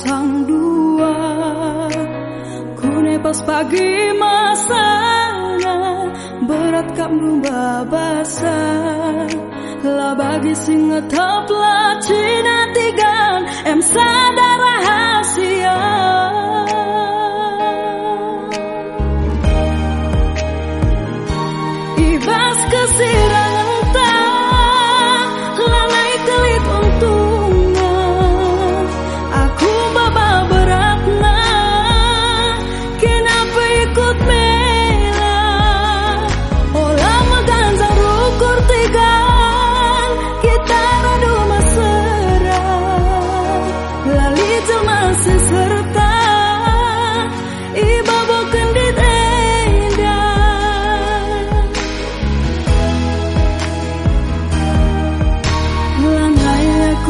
sang dua. Kune pas pagi masana Berat kak merubah basa Lah bagi sing ngetop lah cina tigan Em sadar rahasia. Ibas kesirangan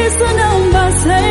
Cristo não vai.